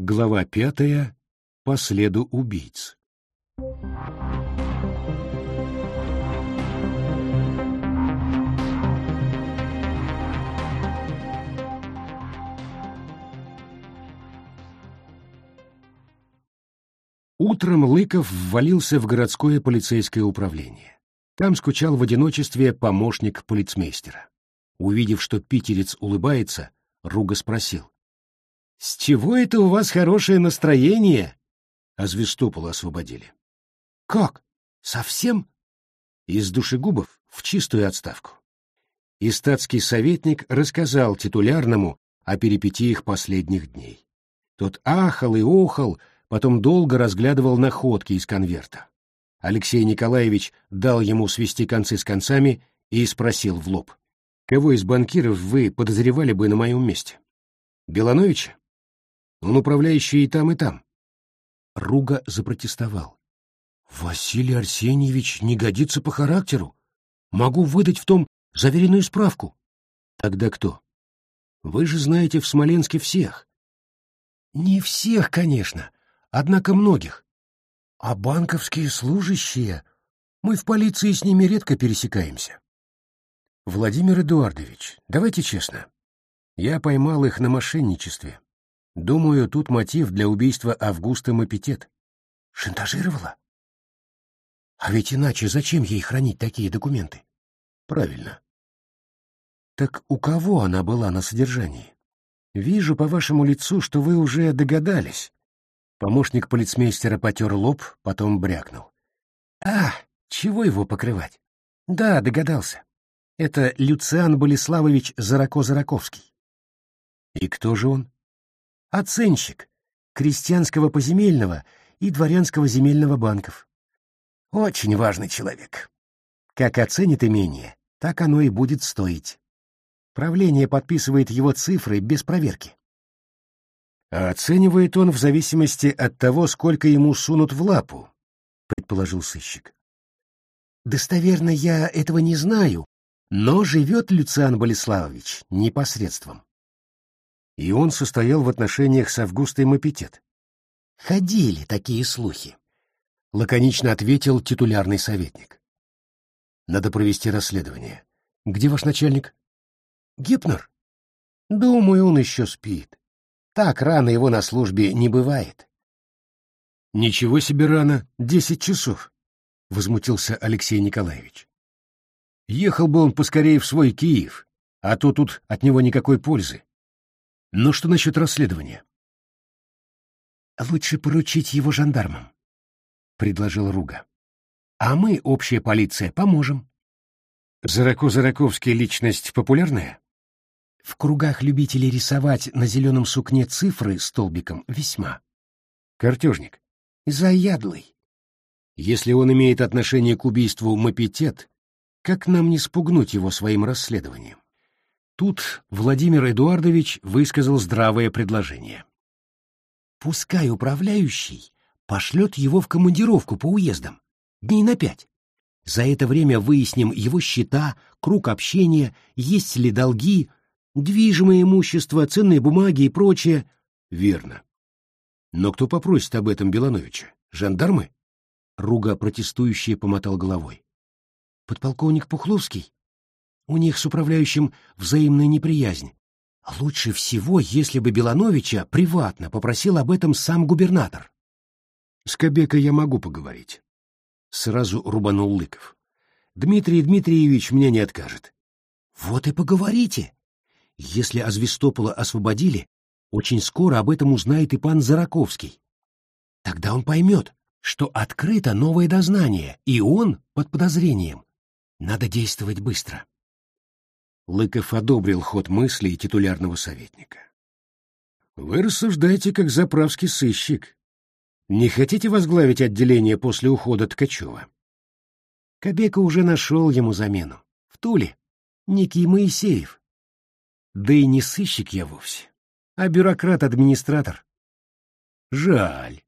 Глава пятая. По следу убийц. Утром Лыков ввалился в городское полицейское управление. Там скучал в одиночестве помощник полицмейстера. Увидев, что питерец улыбается, Руга спросил. — С чего это у вас хорошее настроение? А Звестопола освободили. — Как? Совсем? Из душегубов в чистую отставку. И статский советник рассказал титулярному о перипетиях последних дней. Тот ахал и охал, потом долго разглядывал находки из конверта. Алексей Николаевич дал ему свести концы с концами и спросил в лоб. «Кого из банкиров вы подозревали бы на моем месте? Белановича? Он управляющий и там, и там». Руга запротестовал. «Василий Арсеньевич не годится по характеру. Могу выдать в том заверенную справку». «Тогда кто? Вы же знаете в Смоленске всех». «Не всех, конечно однако многих. А банковские служащие... Мы в полиции с ними редко пересекаемся. Владимир Эдуардович, давайте честно. Я поймал их на мошенничестве. Думаю, тут мотив для убийства Августа Мапитет. Шантажировала? А ведь иначе зачем ей хранить такие документы? Правильно. Так у кого она была на содержании? Вижу по вашему лицу, что вы уже догадались. Помощник полицмейстера потер лоб, потом брякнул. «А, чего его покрывать?» «Да, догадался. Это Люциан Болеславович Зарако-Зараковский». «И кто же он?» «Оценщик крестьянского поземельного и дворянского земельного банков. Очень важный человек. Как оценит имение, так оно и будет стоить. Правление подписывает его цифры без проверки. А оценивает он в зависимости от того, сколько ему сунут в лапу, предположил сыщик. Достоверно я этого не знаю, но живет Люциан Болеславович непосредством. И он состоял в отношениях с Августой Мапитет. Ходили такие слухи, лаконично ответил титулярный советник. Надо провести расследование. Где ваш начальник? Гипнер. Думаю, он еще спит. Так рано его на службе не бывает. Ничего себе рано, десять часов, возмутился Алексей Николаевич. Ехал бы он поскорее в свой Киев, а то тут от него никакой пользы. Но что насчет расследования? Лучше поручить его жандармам, предложил Руга. А мы, общая полиция, поможем. Зарако-Зараковский личность популярная? В кругах любителей рисовать на зеленом сукне цифры столбиком весьма. Картежник. Заядлый. Если он имеет отношение к убийству Мапитет, как нам не спугнуть его своим расследованием? Тут Владимир Эдуардович высказал здравое предложение. Пускай управляющий пошлет его в командировку по уездам, дней на пять. За это время выясним его счета, круг общения, есть ли долги, Движимое имущество, ценные бумаги и прочее. Верно. Но кто попросит об этом Белановича? Жандармы? Руга протестующий помотал головой. Подполковник Пухловский? У них с управляющим взаимная неприязнь. Лучше всего, если бы Белановича приватно попросил об этом сам губернатор. С Кобекой я могу поговорить. Сразу рубанул Лыков. Дмитрий Дмитриевич мне не откажет. Вот и поговорите. Если Азвистопола освободили, очень скоро об этом узнает и пан Зараковский. Тогда он поймет, что открыто новое дознание, и он под подозрением. Надо действовать быстро. Лыков одобрил ход мыслей титулярного советника. «Вы рассуждаете, как заправский сыщик. Не хотите возглавить отделение после ухода Ткачева?» Кобека уже нашел ему замену. В Туле. Некий Моисеев. Да и не сыщик я вовсе, а бюрократ-администратор. Жаль.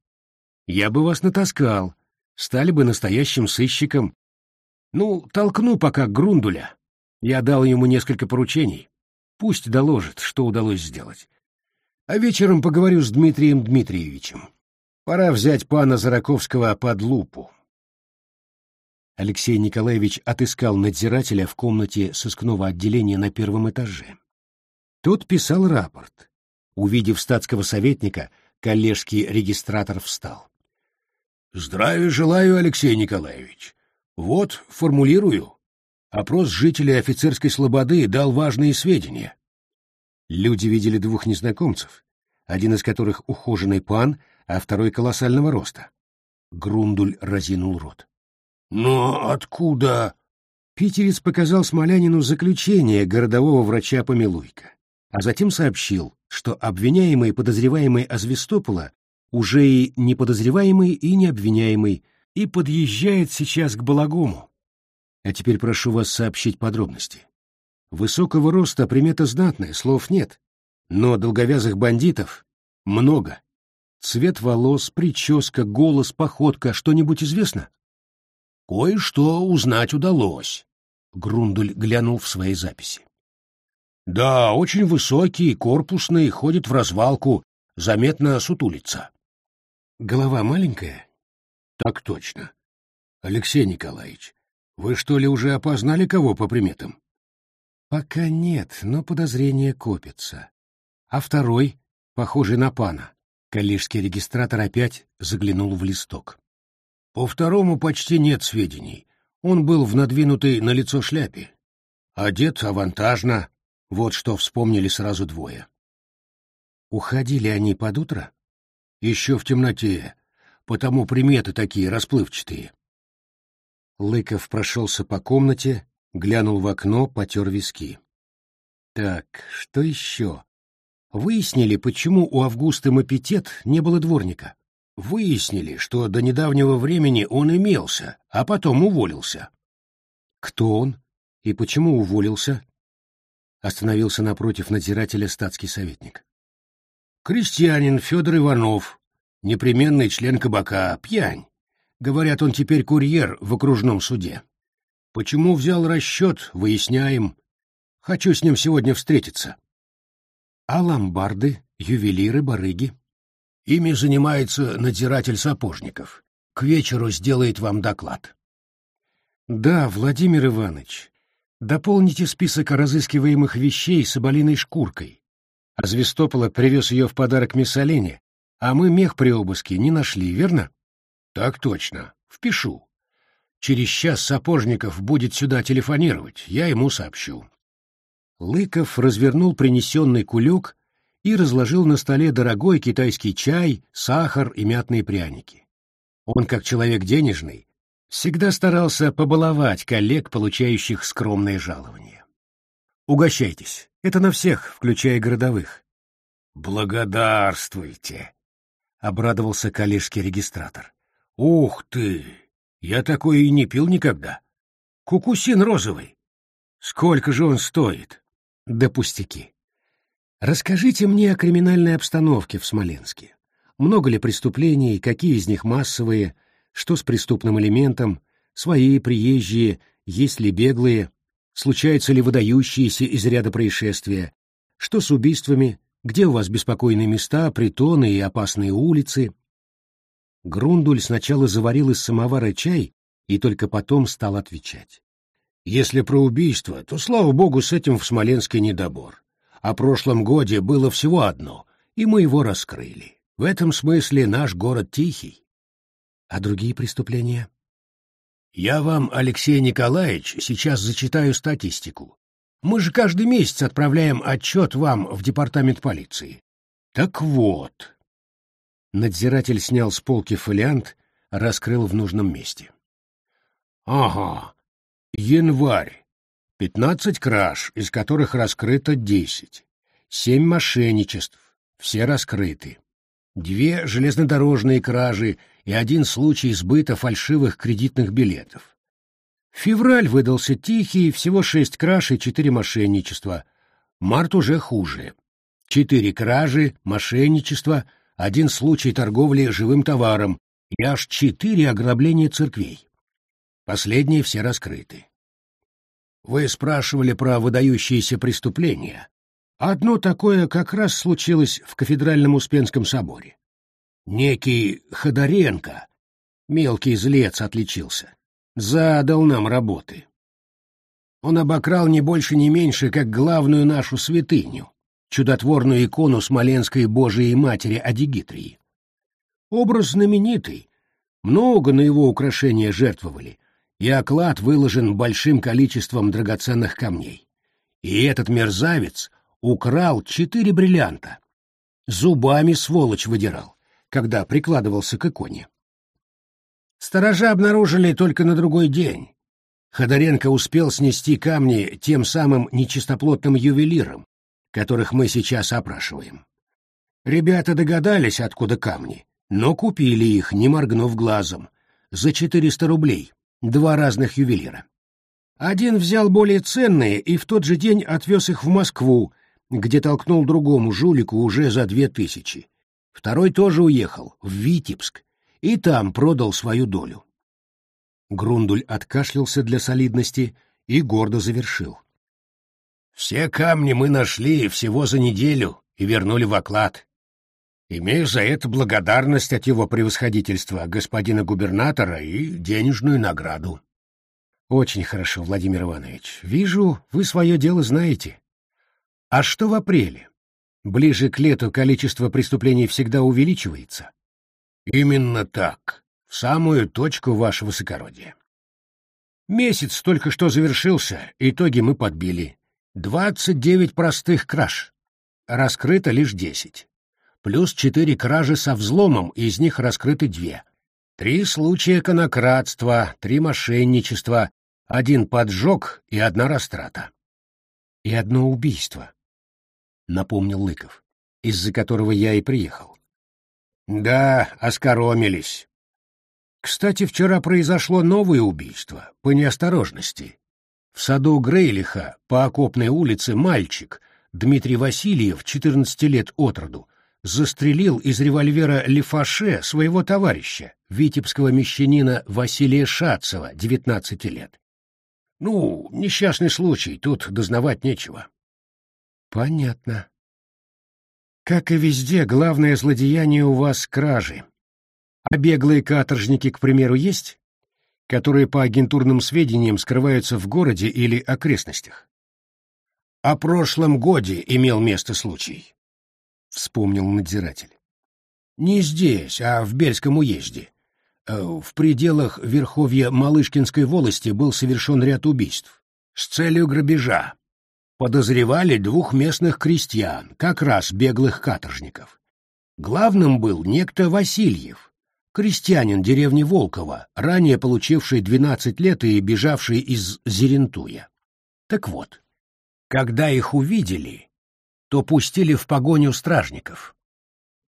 Я бы вас натаскал, стали бы настоящим сыщиком. Ну, толкну пока Грундуля. Я дал ему несколько поручений. Пусть доложит, что удалось сделать. А вечером поговорю с Дмитрием Дмитриевичем. Пора взять пана Зараковского под лупу. Алексей Николаевич отыскал надзирателя в комнате сыскного отделения на первом этаже. Тот писал рапорт. Увидев статского советника, коллежский регистратор встал. «Здравия желаю, Алексей Николаевич. Вот, формулирую. Опрос жителей офицерской слободы дал важные сведения. Люди видели двух незнакомцев, один из которых ухоженный пан, а второй колоссального роста. Грундуль разинул рот. «Но откуда?» Питерец показал Смолянину заключение городового врача Помилуйка, а затем сообщил, что обвиняемый подозреваемый Азвестопола уже и не подозреваемый, и не обвиняемый, и подъезжает сейчас к Балагому. А теперь прошу вас сообщить подробности. Высокого роста примета знатная, слов нет, но долговязых бандитов много. Цвет волос, прическа, голос, походка, что-нибудь известно? Кое-что узнать удалось. Грундуль глянул в свои записи. Да, очень высокий, корпусный, ходит в развалку, заметно сутулится. Голова маленькая? Так точно. Алексей Николаевич, вы что ли уже опознали кого по приметам? Пока нет, но подозрения копятся. А второй, похожий на пана, коллежский регистратор опять заглянул в листок. По второму почти нет сведений. Он был в надвинутой на лицо шляпе. Одет авантажно. Вот что вспомнили сразу двое. Уходили они под утро? Еще в темноте, потому приметы такие расплывчатые. Лыков прошелся по комнате, глянул в окно, потер виски. Так, что еще? Выяснили, почему у Августа Мапитет не было дворника выяснили, что до недавнего времени он имелся, а потом уволился. Кто он и почему уволился? Остановился напротив надзирателя статский советник. Крестьянин Федор Иванов, непременный член кабака, пьянь. Говорят, он теперь курьер в окружном суде. Почему взял расчет, выясняем. Хочу с ним сегодня встретиться. А ломбарды, ювелиры, барыги? Ими занимается надзиратель Сапожников. К вечеру сделает вам доклад. Да, Владимир Иванович, дополните список разыскиваемых вещей соболиной шкуркой. А Звестопола привез ее в подарок Миссалине, а мы мех при обыске не нашли, верно? Так точно. Впишу. Через час Сапожников будет сюда телефонировать, я ему сообщу. Лыков развернул принесенный кулек и разложил на столе дорогой китайский чай, сахар и мятные пряники. Он, как человек денежный, всегда старался побаловать коллег, получающих скромные жалования. «Угощайтесь, это на всех, включая городовых». «Благодарствуйте», — обрадовался коллежский регистратор. «Ух ты! Я такое и не пил никогда. Кукусин розовый. Сколько же он стоит?» «Да пустяки. Расскажите мне о криминальной обстановке в Смоленске. Много ли преступлений, какие из них массовые, что с преступным элементом, свои, приезжие, есть ли беглые, случаются ли выдающиеся из ряда происшествия, что с убийствами, где у вас беспокойные места, притоны и опасные улицы. Грундуль сначала заварил из самовара чай и только потом стал отвечать. Если про убийство, то, слава богу, с этим в Смоленске недобор о прошлом годе было всего одно, и мы его раскрыли. В этом смысле наш город тихий. А другие преступления? Я вам, Алексей Николаевич, сейчас зачитаю статистику. Мы же каждый месяц отправляем отчет вам в департамент полиции. Так вот. Надзиратель снял с полки фолиант, раскрыл в нужном месте. Ага, январь. Пятнадцать краж, из которых раскрыто десять. Семь мошенничеств, все раскрыты. Две железнодорожные кражи и один случай сбыта фальшивых кредитных билетов. Февраль выдался тихий, всего шесть краж и четыре мошенничества. Март уже хуже. Четыре кражи, мошенничества, один случай торговли живым товаром и аж четыре ограбления церквей. Последние все раскрыты. Вы спрашивали про выдающиеся преступления. Одно такое как раз случилось в кафедральном Успенском соборе. Некий Ходоренко, мелкий злец, отличился. Задал нам работы. Он обокрал не больше, не меньше, как главную нашу святыню, чудотворную икону Смоленской Божией Матери Адигитрии. Образ знаменитый, много на его украшения жертвовали, и оклад выложен большим количеством драгоценных камней. И этот мерзавец украл четыре бриллианта. Зубами сволочь выдирал, когда прикладывался к иконе. Сторожа обнаружили только на другой день. Ходоренко успел снести камни тем самым нечистоплотным ювелирам, которых мы сейчас опрашиваем. Ребята догадались, откуда камни, но купили их, не моргнув глазом, за 400 рублей, два разных ювелира. Один взял более ценные и в тот же день отвез их в Москву, где толкнул другому жулику уже за две тысячи. Второй тоже уехал, в Витебск, и там продал свою долю. Грундуль откашлялся для солидности и гордо завершил. «Все камни мы нашли всего за неделю и вернули в оклад. Имею за это благодарность от его превосходительства, господина губернатора, и денежную награду». «Очень хорошо, Владимир Иванович. Вижу, вы свое дело знаете. А что в апреле? Ближе к лету количество преступлений всегда увеличивается?» «Именно так в самую точку вашего высокородия. Месяц только что завершился, итоги мы подбили. Двадцать девять простых краж. Раскрыто лишь десять. Плюс четыре кражи со взломом, из них раскрыты две. Три случая конократства, три мошенничества, один поджог и одна растрата. И одно убийство, — напомнил Лыков, из-за которого я и приехал. Да, оскоромились. Кстати, вчера произошло новое убийство, по неосторожности. В саду Грейлиха по окопной улице мальчик, Дмитрий Васильев, 14 лет от роду, застрелил из револьвера Лефаше своего товарища, витебского мещанина Василия Шацева, 19 лет. Ну, несчастный случай, тут дознавать нечего. Понятно. Как и везде, главное злодеяние у вас — кражи. А беглые каторжники, к примеру, есть? Которые по агентурным сведениям скрываются в городе или окрестностях? О прошлом годе имел место случай, — вспомнил надзиратель. Не здесь, а в Бельском уезде. Э, в пределах Верховья Малышкинской волости был совершен ряд убийств с целью грабежа. Подозревали двух местных крестьян, как раз беглых каторжников. Главным был некто Васильев, крестьянин деревни Волково, ранее получивший 12 лет и бежавший из Зерентуя. Так вот, когда их увидели, то пустили в погоню стражников.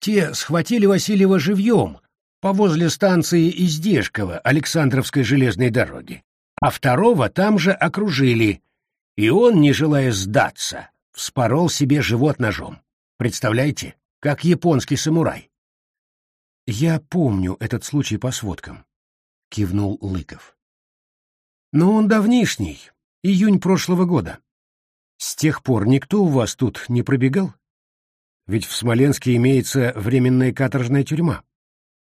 Те схватили Васильева живьем по возле станции Издешково Александровской железной дороги, а второго там же окружили, и он, не желая сдаться, вспорол себе живот ножом. Представляете, как японский самурай. «Я помню этот случай по сводкам», — кивнул Лыков. «Но он давнишний, июнь прошлого года. С тех пор никто у вас тут не пробегал? Ведь в Смоленске имеется временная каторжная тюрьма».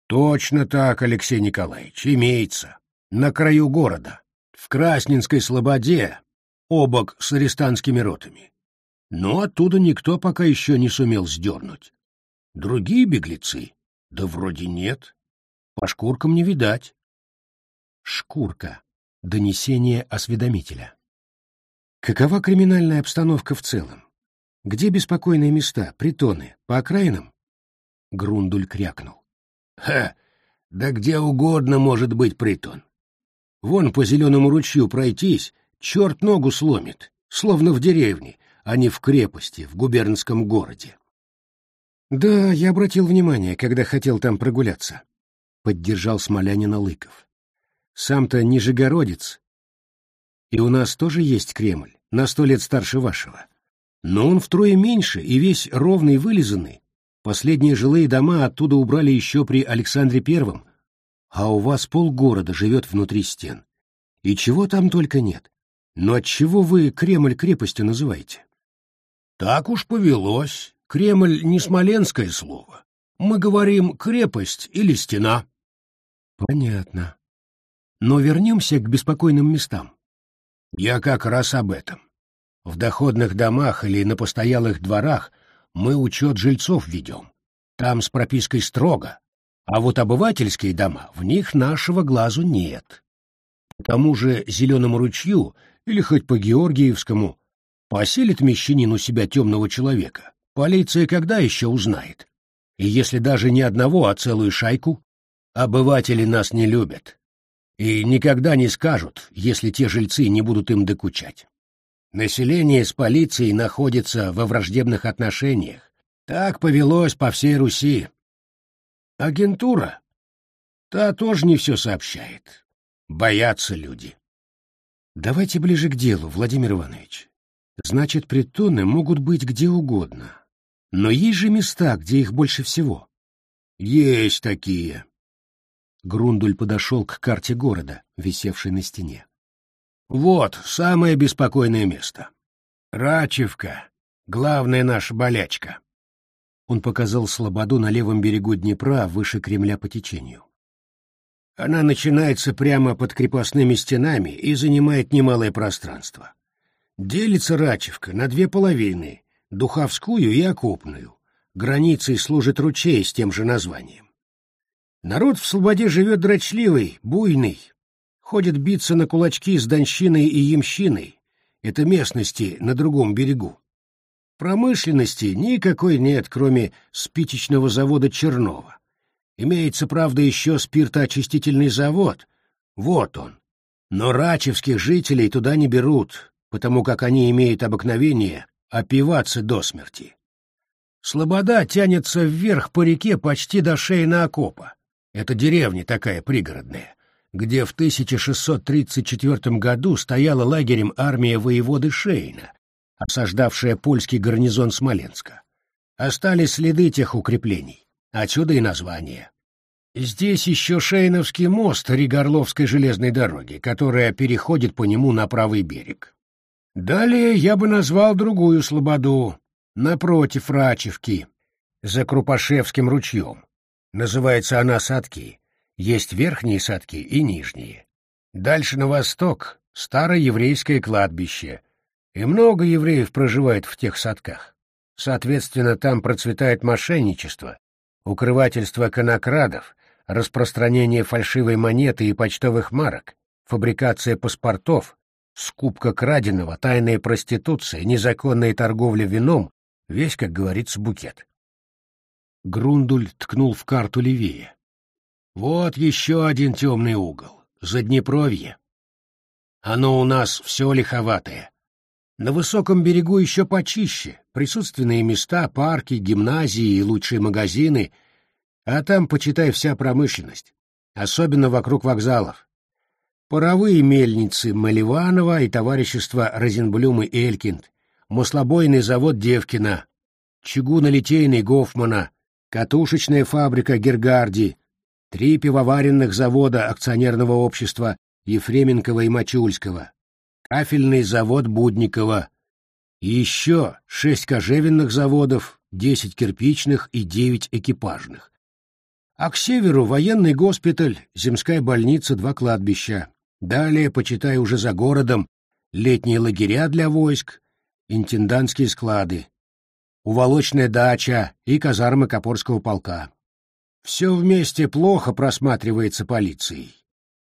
«Точно так, Алексей Николаевич, имеется. На краю города, в Красненской Слободе, обок с арестантскими ротами. Но оттуда никто пока еще не сумел сдернуть. Другие беглецы да вроде нет. По шкуркам не видать. Шкурка. Донесение осведомителя. Какова криминальная обстановка в целом? Где беспокойные места, притоны, по окраинам? Грундуль крякнул. Ха, да где угодно может быть притон. Вон по зеленому ручью пройтись, черт ногу сломит, словно в деревне, а не в крепости, в губернском городе. «Да, я обратил внимание, когда хотел там прогуляться», — поддержал Смолянина Лыков. «Сам-то нижегородец. И у нас тоже есть Кремль, на сто лет старше вашего. Но он втрое меньше и весь ровный вылизанный. Последние жилые дома оттуда убрали еще при Александре Первом, а у вас полгорода живет внутри стен. И чего там только нет. Но отчего вы Кремль крепостью называете?» Так уж повелось. Кремль не смоленское слово. Мы говорим крепость или стена. Понятно. Но вернемся к беспокойным местам. Я как раз об этом. В доходных домах или на постоялых дворах мы учет жильцов ведем. Там с пропиской строго. А вот обывательские дома, в них нашего глазу нет. К тому же Зеленому ручью или хоть по Георгиевскому поселит мещанин у себя темного человека. Полиция когда еще узнает? И если даже не одного, а целую шайку? Обыватели нас не любят. И никогда не скажут, если те жильцы не будут им докучать. Население с полицией находится во враждебных отношениях. Так повелось по всей Руси. Агентура? Та тоже не все сообщает. Боятся люди. Давайте ближе к делу, Владимир Иванович. Значит, притоны могут быть где угодно. Но есть же места, где их больше всего. Есть такие. Грундуль подошел к карте города, висевшей на стене. Вот самое беспокойное место. Рачевка, главная наша болячка. Он показал слободу на левом берегу Днепра, выше Кремля по течению. Она начинается прямо под крепостными стенами и занимает немалое пространство. Делится Рачевка на две половины, Духовскую и Окопную. Границей служит ручей с тем же названием. Народ в Слободе живет дрочливый, буйный, ходит биться на кулачки с Донщиной и Ямщиной, это местности на другом берегу. Промышленности никакой нет, кроме спичечного завода Чернова. Имеется, правда, еще спиртоочистительный завод. Вот он. Но рачевских жителей туда не берут, потому как они имеют обыкновение опиваться до смерти. Слобода тянется вверх по реке почти до Шейна окопа. Это деревня такая пригородная, где в 1634 году стояла лагерем армия воеводы Шейна, осаждавшая польский гарнизон Смоленска. Остались следы тех укреплений, отсюда и название. Здесь еще Шейновский мост Ригорловской железной дороги, которая переходит по нему на правый берег. Далее я бы назвал другую слободу, напротив Рачевки, за Крупашевским ручьем. Называется она Садки. Есть верхние садки и нижние. Дальше на восток — старое еврейское кладбище, и много евреев проживает в тех садках. Соответственно, там процветает мошенничество, укрывательство конокрадов, распространение фальшивой монеты и почтовых марок, фабрикация паспортов, скупка краденого, тайная проституция, незаконная торговля вином, весь, как говорится, букет. Грундуль ткнул в карту левее. Вот еще один темный угол, Заднепровье. Оно у нас все лиховатое. На высоком берегу еще почище, присутственные места, парки, гимназии и лучшие магазины, а там, почитай, вся промышленность, особенно вокруг вокзалов. Паровые мельницы Маливанова и товарищество Розенблюм и Элькинд, маслобойный завод Девкина, чугунолитейный Гофмана, катушечная фабрика Гергарди, три пивоваренных завода акционерного общества Ефременкова и Мачульского, кафельный завод Будникова, еще шесть кожевенных заводов, десять кирпичных и девять экипажных. А к северу военный госпиталь, земская больница, два кладбища, Далее, почитай уже за городом, летние лагеря для войск, интендантские склады, уволочная дача и казармы Копорского полка. Все вместе плохо просматривается полицией.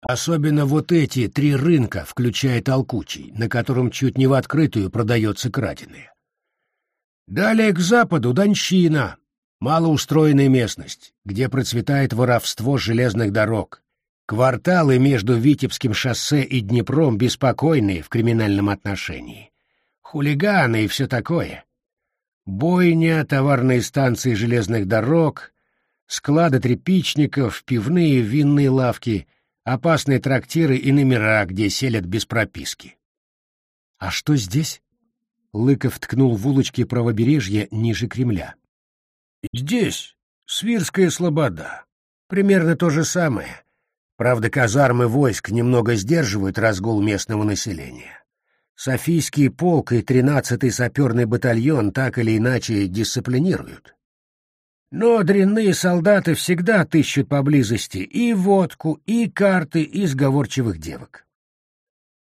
Особенно вот эти три рынка, включая толкучий, на котором чуть не в открытую продается краденое. Далее к западу Донщина, малоустроенная местность, где процветает воровство железных дорог, Кварталы между Витебским шоссе и Днепром беспокойные в криминальном отношении. Хулиганы и все такое. Бойня, товарные станции железных дорог, склады тряпичников, пивные винные лавки, опасные трактиры и номера, где селят без прописки. «А что здесь?» Лыков ткнул в улочки правобережья ниже Кремля. «Здесь Свирская слобода. Примерно то же самое. Правда, казармы войск немного сдерживают разгул местного населения. Софийский полк и 13-й саперный батальон так или иначе дисциплинируют. Но дрянные солдаты всегда отыщут поблизости и водку, и карты, и сговорчивых девок.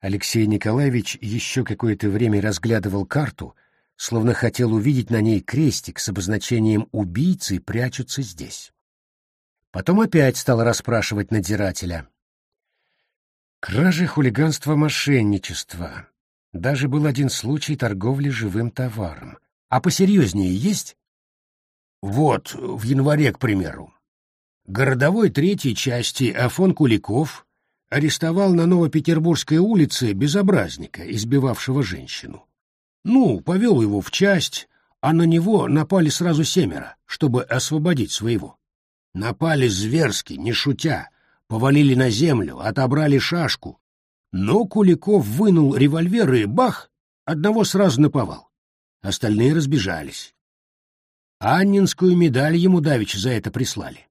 Алексей Николаевич еще какое-то время разглядывал карту, словно хотел увидеть на ней крестик с обозначением «убийцы прячутся здесь». Потом опять стал расспрашивать надзирателя. Кражи, хулиганство, мошенничество. Даже был один случай торговли живым товаром. А посерьезнее есть? Вот, в январе, к примеру. Городовой третьей части Афон Куликов арестовал на Новопетербургской улице безобразника, избивавшего женщину. Ну, повел его в часть, а на него напали сразу семеро, чтобы освободить своего. Напали зверски, не шутя, повалили на землю, отобрали шашку. Но Куликов вынул револьвер и бах, одного сразу наповал. Остальные разбежались. Аннинскую медаль ему давеча за это прислали.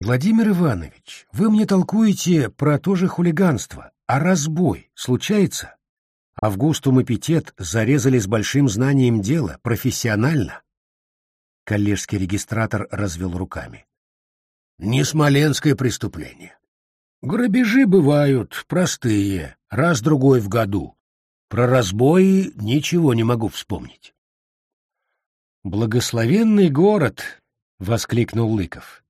Владимир Иванович, вы мне толкуете про то же хулиганство, а разбой случается? Августум и Петет зарезали с большим знанием дела, профессионально. Коллежский регистратор развел руками. Не смоленское преступление. Грабежи бывают простые, раз-другой в году. Про разбои ничего не могу вспомнить. «Благословенный город!» — воскликнул Лыков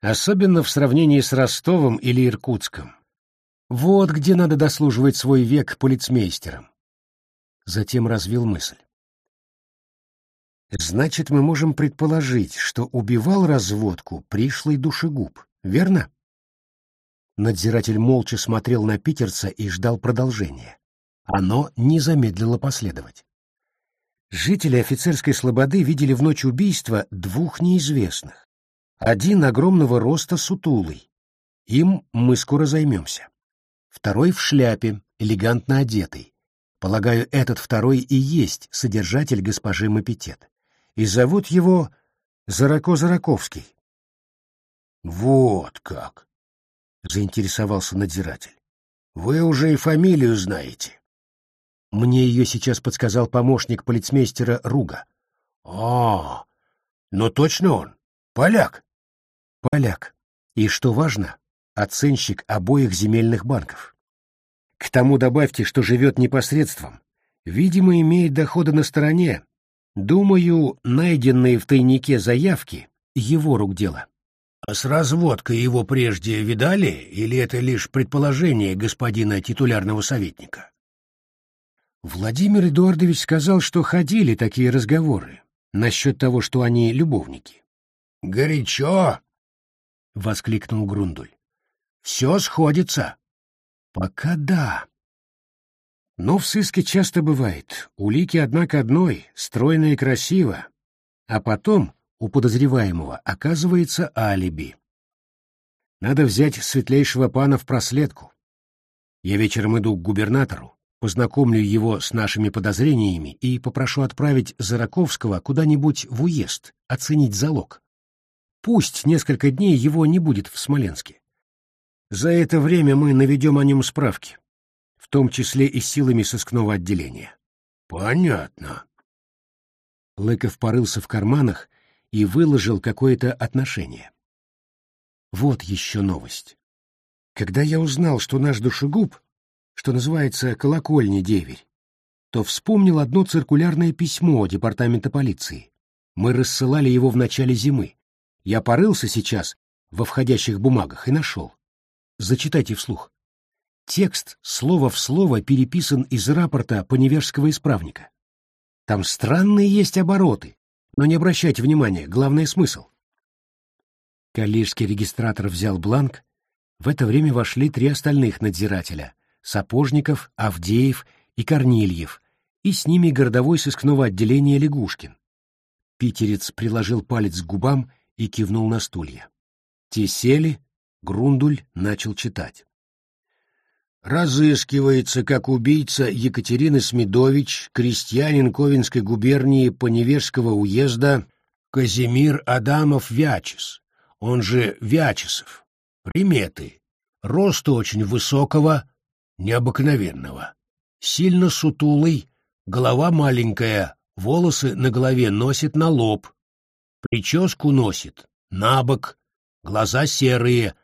особенно в сравнении с Ростовом или Иркутском. Вот где надо дослуживать свой век полицмейстером. Затем развил мысль. Значит, мы можем предположить, что убивал разводку пришлый душегуб, верно? Надзиратель молча смотрел на питерца и ждал продолжения. Оно не замедлило последовать. Жители офицерской слободы видели в ночь убийства двух неизвестных. Один огромного роста сутулый. Им мы скоро займемся. Второй в шляпе, элегантно одетый. Полагаю, этот второй и есть содержатель госпожи Мапетет. И зовут его Зарако-Зараковский. «Вот как!» — заинтересовался надзиратель. «Вы уже и фамилию знаете». Мне ее сейчас подсказал помощник полицмейстера Руга. «А, ну точно он, поляк». Поляк. И, что важно, оценщик обоих земельных банков. К тому добавьте, что живет непосредством. Видимо, имеет доходы на стороне. Думаю, найденные в тайнике заявки — его рук дело. А с разводкой его прежде видали, или это лишь предположение господина титулярного советника? Владимир Эдуардович сказал, что ходили такие разговоры насчет того, что они любовники. «Горячо!» — воскликнул Грундуль. «Все сходится». «Пока да». Но в сыске часто бывает. Улики, однако, одной, стройно и красиво. А потом у подозреваемого оказывается алиби. Надо взять светлейшего пана в проследку. Я вечером иду к губернатору, познакомлю его с нашими подозрениями и попрошу отправить Зараковского куда-нибудь в уезд, оценить залог. Пусть несколько дней его не будет в Смоленске. За это время мы наведем о нем справки, в том числе и силами сыскного отделения. Понятно. Лыков порылся в карманах и выложил какое-то отношение. Вот еще новость. Когда я узнал, что наш душегуб, что называется колокольня деверь, то вспомнил одно циркулярное письмо департамента полиции. Мы рассылали его в начале зимы. Я порылся сейчас во входящих бумагах и нашел. Зачитайте вслух. Текст слово в слово переписан из рапорта Поневежского исправника. Там странные есть обороты, но не обращайте внимания, главный смысл. Калишский регистратор взял бланк. В это время вошли три остальных надзирателя — Сапожников, Авдеев и Корнильев, и с ними городовой сыскного отделения Лягушкин. Питерец приложил палец к губам и кивнул на стулья. Те сели, Грундуль начал читать. Разыскивается как убийца Екатерины Смедович, крестьянин Ковенской губернии Поневежского уезда Казимир Адамов Вячес, он же Вячесов. Приметы. Роста очень высокого, необыкновенного. Сильно сутулый, голова маленькая, волосы на голове носит на лоб, прическу носит на бок, глаза серые,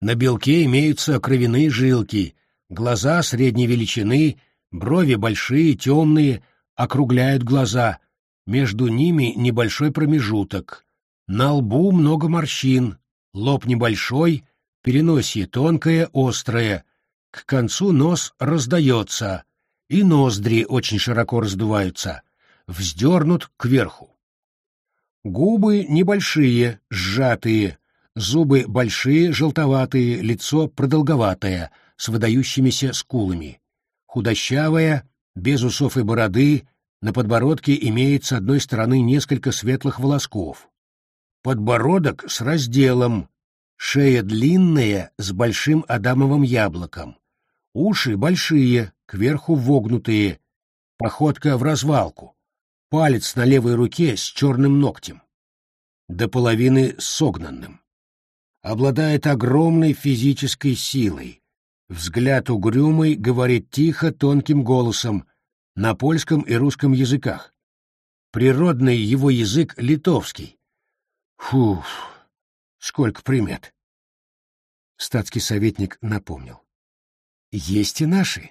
на белке имеются кровяные жилки, глаза средней величины, брови большие, темные, округляют глаза, между ними небольшой промежуток, на лбу много морщин, лоб небольшой, переносие тонкое, острое, к концу нос раздается, и ноздри очень широко раздуваются, вздернут кверху. Губы небольшие, сжатые, зубы большие, желтоватые, лицо продолговатое, с выдающимися скулами. Худощавая, без усов и бороды, на подбородке имеет с одной стороны несколько светлых волосков. Подбородок с разделом, шея длинная, с большим адамовым яблоком. Уши большие, кверху вогнутые, походка в развалку. Палец на левой руке с черным ногтем. До половины согнанным. Обладает огромной физической силой. Взгляд угрюмый, говорит тихо, тонким голосом, на польском и русском языках. Природный его язык литовский. Фух, сколько примет. Статский советник напомнил. Есть и наши.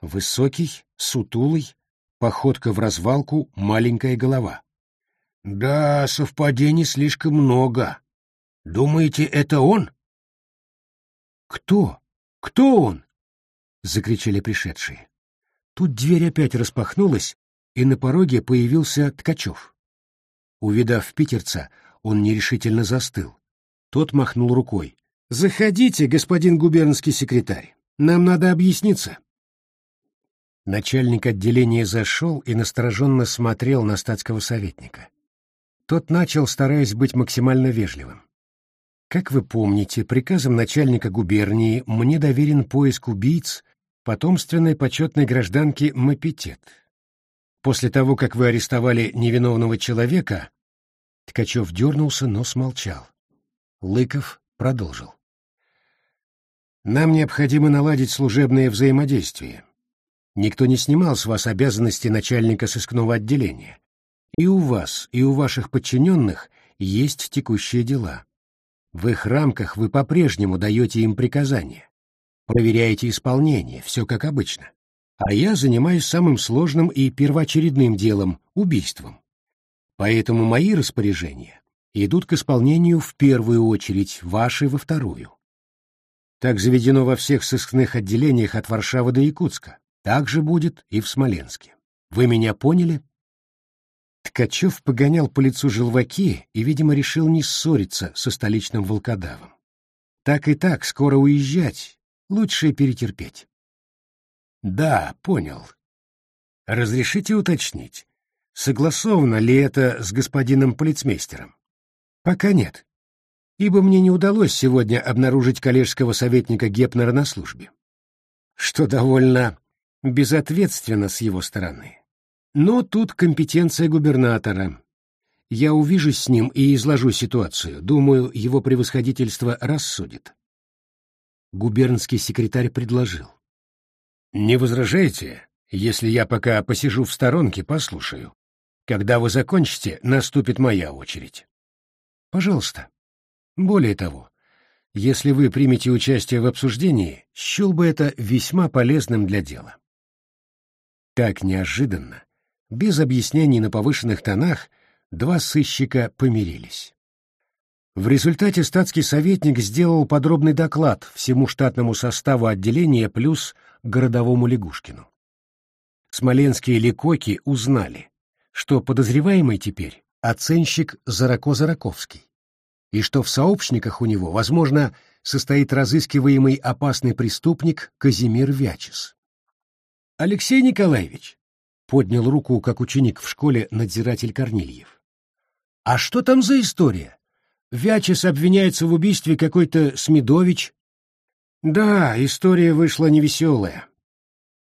Высокий, сутулый, походка в развалку, маленькая голова. Да, совпадений слишком много. Думаете, это он? Кто? Кто он? Закричали пришедшие. Тут дверь опять распахнулась, и на пороге появился Ткачев. Увидав питерца, он нерешительно застыл. Тот махнул рукой. «Заходите, господин губернский секретарь. Нам надо объясниться». Начальник отделения зашел и настороженно смотрел на статского советника. Тот начал, стараясь быть максимально вежливым. Как вы помните, приказом начальника губернии мне доверен поиск убийц потомственной почетной гражданки Мапитет. После того, как вы арестовали невиновного человека, Ткачев дернулся, но смолчал. Лыков продолжил. Нам необходимо наладить служебное взаимодействие. Никто не снимал с вас обязанности начальника сыскного отделения. И у вас, и у ваших подчиненных есть текущие дела. В их рамках вы по-прежнему даете им приказания. Проверяете исполнение, все как обычно. А я занимаюсь самым сложным и первоочередным делом — убийством. Поэтому мои распоряжения идут к исполнению в первую очередь, ваши — во вторую. Так заведено во всех сыскных отделениях от Варшавы до Якутска. Так же будет и в Смоленске. Вы меня поняли? Ткачев погонял по лицу желваки и, видимо, решил не ссориться со столичным волкодавом. Так и так, скоро уезжать, Лучше перетерпеть. Да, понял. Разрешите уточнить, согласовано ли это с господином полицмейстером? Пока нет, ибо мне не удалось сегодня обнаружить коллежского советника Гепнера на службе, что довольно безответственно с его стороны. Но тут компетенция губернатора. Я увижусь с ним и изложу ситуацию. Думаю, его превосходительство рассудит губернский секретарь предложил. «Не возражаете, если я пока посижу в сторонке, послушаю? Когда вы закончите, наступит моя очередь». «Пожалуйста. Более того, если вы примете участие в обсуждении, счел бы это весьма полезным для дела». Так неожиданно, без объяснений на повышенных тонах, два сыщика помирились. В результате статский советник сделал подробный доклад всему штатному составу отделения плюс городовому Лягушкину. Смоленские ликоки узнали, что подозреваемый теперь оценщик Зарако-Зараковский, и что в сообщниках у него, возможно, состоит разыскиваемый опасный преступник Казимир Вячес. «Алексей Николаевич», — поднял руку, как ученик в школе надзиратель Корнильев, — «а что там за история?» Вячес обвиняется в убийстве какой-то Смедович. Да, история вышла невеселая.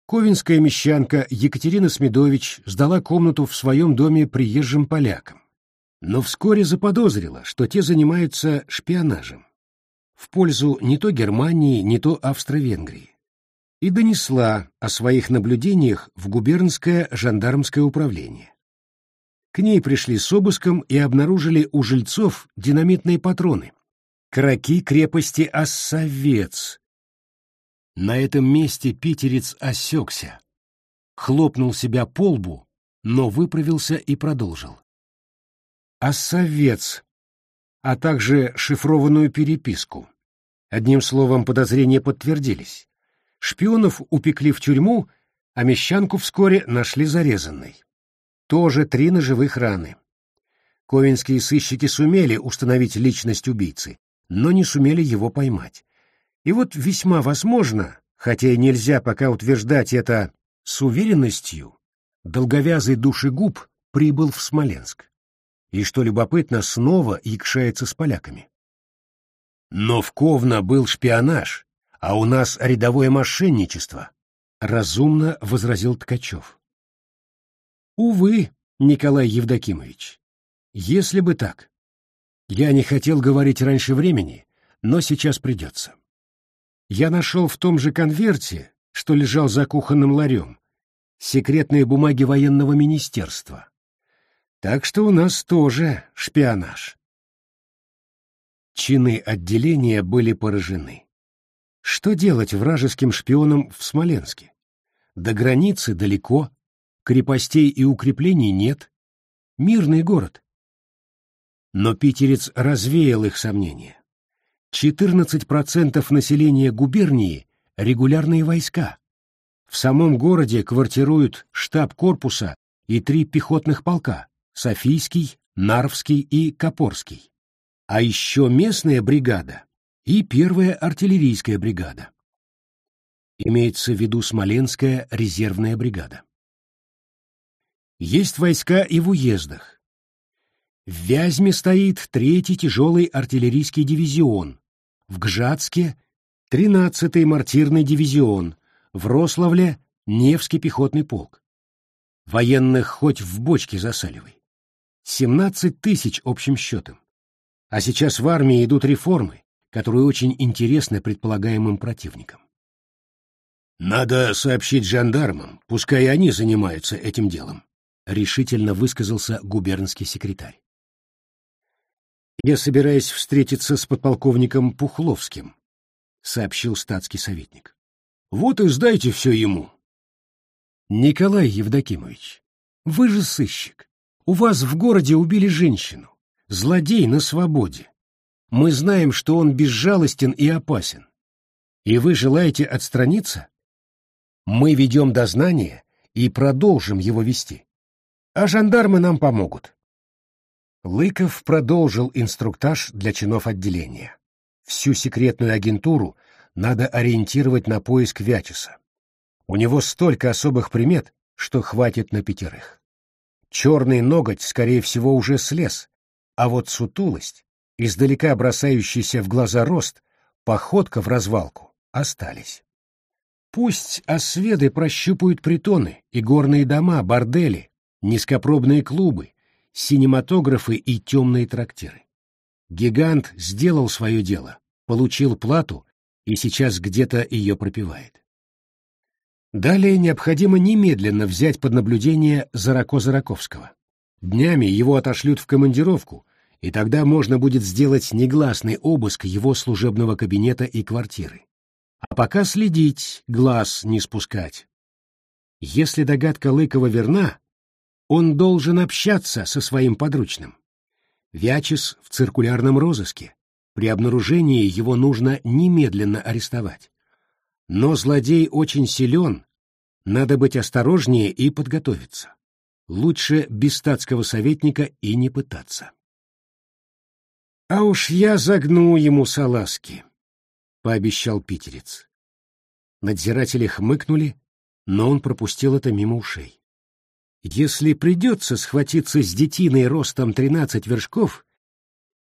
Ковинская мещанка Екатерина Смедович сдала комнату в своем доме приезжим полякам, но вскоре заподозрила, что те занимаются шпионажем в пользу не то Германии, не то Австро-Венгрии. И донесла о своих наблюдениях в губернское жандармское управление. К ней пришли с обыском и обнаружили у жильцов динамитные патроны. Краки крепости Оссовец. На этом месте питерец осекся, хлопнул себя по лбу, но выправился и продолжил. Оссовец, а также шифрованную переписку. Одним словом, подозрения подтвердились. Шпионов упекли в тюрьму, а мещанку вскоре нашли зарезанной. Тоже три ножевых раны. Ковенские сыщики сумели установить личность убийцы, но не сумели его поймать. И вот весьма возможно, хотя и нельзя пока утверждать это с уверенностью, долговязый душегуб прибыл в Смоленск. И, что любопытно, снова якшается с поляками. Но в Ковна был шпионаж, а у нас рядовое мошенничество, — разумно возразил Ткачев. Увы, Николай Евдокимович, если бы так. Я не хотел говорить раньше времени, но сейчас придется. Я нашел в том же конверте, что лежал за кухонным ларем, секретные бумаги военного министерства. Так что у нас тоже шпионаж. Чины отделения были поражены. Что делать вражеским шпионам в Смоленске? До границы далеко, крепостей и укреплений нет. Мирный город. Но питерец развеял их сомнения. 14% населения губернии — регулярные войска. В самом городе квартируют штаб корпуса и три пехотных полка — Софийский, Нарвский и Копорский. А еще местная бригада и первая артиллерийская бригада. Имеется в виду Смоленская резервная бригада. Есть войска и в уездах. В Вязьме стоит третий тяжелый артиллерийский дивизион, в Гжатске — тринадцатый мортирный дивизион, в Рославле — Невский пехотный полк. Военных хоть в бочке засаливай. Семнадцать тысяч общим счетом. А сейчас в армии идут реформы, которые очень интересны предполагаемым противникам. Надо сообщить жандармам, пускай они занимаются этим делом. — решительно высказался губернский секретарь. «Я собираюсь встретиться с подполковником Пухловским», — сообщил статский советник. «Вот и сдайте все ему». «Николай Евдокимович, вы же сыщик. У вас в городе убили женщину. Злодей на свободе. Мы знаем, что он безжалостен и опасен. И вы желаете отстраниться? Мы ведем дознание и продолжим его вести а жандармы нам помогут. Лыков продолжил инструктаж для чинов отделения. Всю секретную агентуру надо ориентировать на поиск Вячеса. У него столько особых примет, что хватит на пятерых. Черный ноготь, скорее всего, уже слез, а вот сутулость, издалека бросающийся в глаза рост, походка в развалку остались. Пусть осведы прощупают притоны и горные дома, бордели, низкопробные клубы, синематографы и темные трактиры. Гигант сделал свое дело, получил плату и сейчас где-то ее пропивает. Далее необходимо немедленно взять под наблюдение Зарако Зараковского. Днями его отошлют в командировку, и тогда можно будет сделать негласный обыск его служебного кабинета и квартиры. А пока следить, глаз не спускать. Если догадка Лыкова верна, он должен общаться со своим подручным. Вячес в циркулярном розыске. При обнаружении его нужно немедленно арестовать. Но злодей очень силен, надо быть осторожнее и подготовиться. Лучше без статского советника и не пытаться. «А уж я загну ему салазки», — пообещал питерец. Надзиратели хмыкнули, но он пропустил это мимо ушей. Если придется схватиться с детиной ростом тринадцать вершков,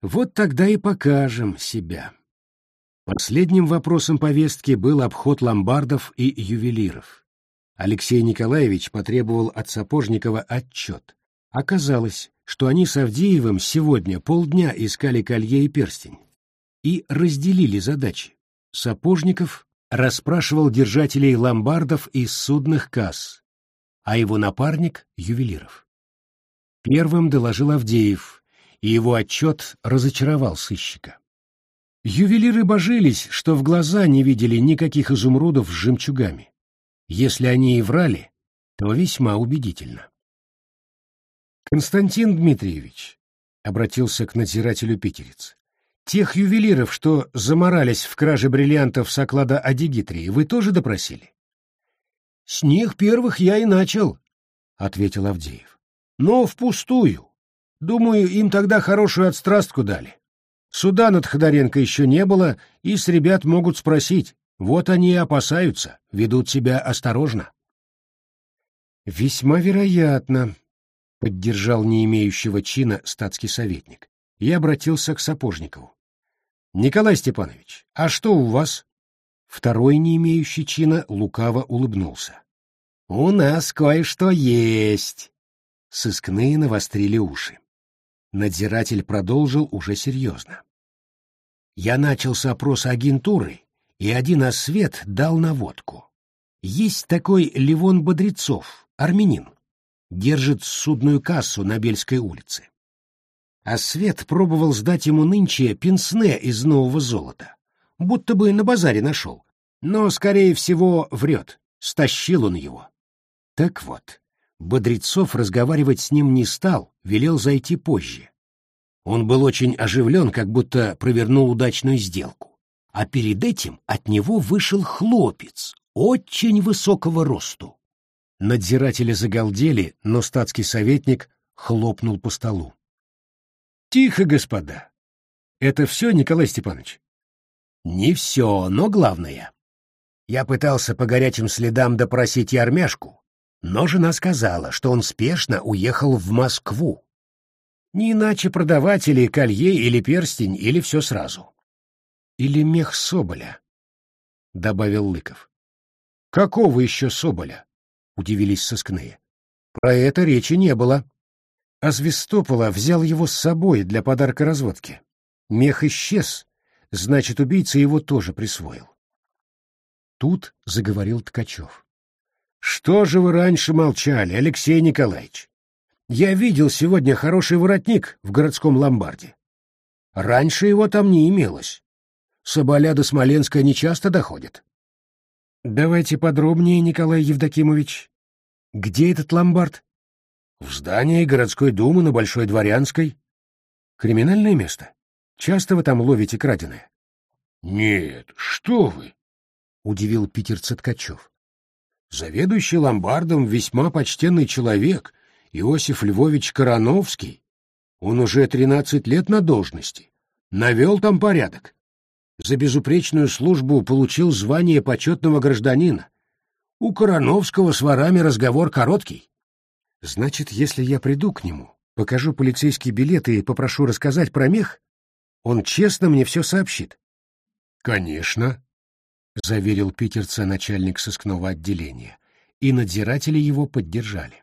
вот тогда и покажем себя. Последним вопросом повестки был обход ломбардов и ювелиров. Алексей Николаевич потребовал от Сапожникова отчет. Оказалось, что они с Авдеевым сегодня полдня искали колье и перстень и разделили задачи. Сапожников расспрашивал держателей ломбардов и судных касс, а его напарник — ювелиров. Первым доложил Авдеев, и его отчет разочаровал сыщика. Ювелиры божились, что в глаза не видели никаких изумрудов с жемчугами. Если они и врали, то весьма убедительно. «Константин Дмитриевич», — обратился к надзирателю питерец, — «тех ювелиров, что заморались в краже бриллиантов с оклада Адигитрии, вы тоже допросили?» «С них первых я и начал», — ответил Авдеев. «Но впустую. Думаю, им тогда хорошую отстрастку дали. Суда над Ходоренко еще не было, и с ребят могут спросить. Вот они и опасаются, ведут себя осторожно. «Весьма вероятно», — поддержал не имеющего чина статский советник. Я обратился к Сапожникову. «Николай Степанович, а что у вас?» Второй, не имеющий чина, лукаво улыбнулся. «У нас кое-что есть!» Сыскные навострили уши. Надзиратель продолжил уже серьезно. Я начал с опроса агентуры, и один освет дал наводку. Есть такой Левон Бодрецов, армянин. Держит судную кассу на Бельской улице. Освет пробовал сдать ему нынче пенсне из нового золота. Будто бы на базаре нашел. Но, скорее всего, врет. Стащил он его. Так вот, Бодрецов разговаривать с ним не стал, велел зайти позже. Он был очень оживлен, как будто провернул удачную сделку. А перед этим от него вышел хлопец, очень высокого росту. Надзиратели загалдели, но статский советник хлопнул по столу. «Тихо, господа! Это все, Николай Степанович?» «Не все, но главное. Я пытался по горячим следам допросить Ярмяшку, но жена сказала, что он спешно уехал в Москву. Не иначе продавать или колье, или перстень, или все сразу. Или мех Соболя, — добавил Лыков. Какого еще Соболя? — удивились сыскные. Про это речи не было. А Звестопола взял его с собой для подарка разводки. Мех исчез, значит, убийца его тоже присвоил. Тут заговорил Ткачев. Что же вы раньше молчали, Алексей Николаевич? Я видел сегодня хороший воротник в городском ломбарде. Раньше его там не имелось. Соболя до Смоленска нечасто доходят. Давайте подробнее, Николай Евдокимович. Где этот ломбард? В здании городской думы на Большой Дворянской. Криминальное место? Часто вы там ловите краденое? Нет, что вы? Удивил питерца Ткачев. Заведующий ломбардом весьма почтенный человек, Иосиф Львович Короновский. Он уже тринадцать лет на должности. Навел там порядок. За безупречную службу получил звание почетного гражданина. У Короновского с ворами разговор короткий. Значит, если я приду к нему, покажу полицейский билет и попрошу рассказать про мех, он честно мне все сообщит. Конечно, — заверил питерца начальник сыскного отделения, и надзиратели его поддержали.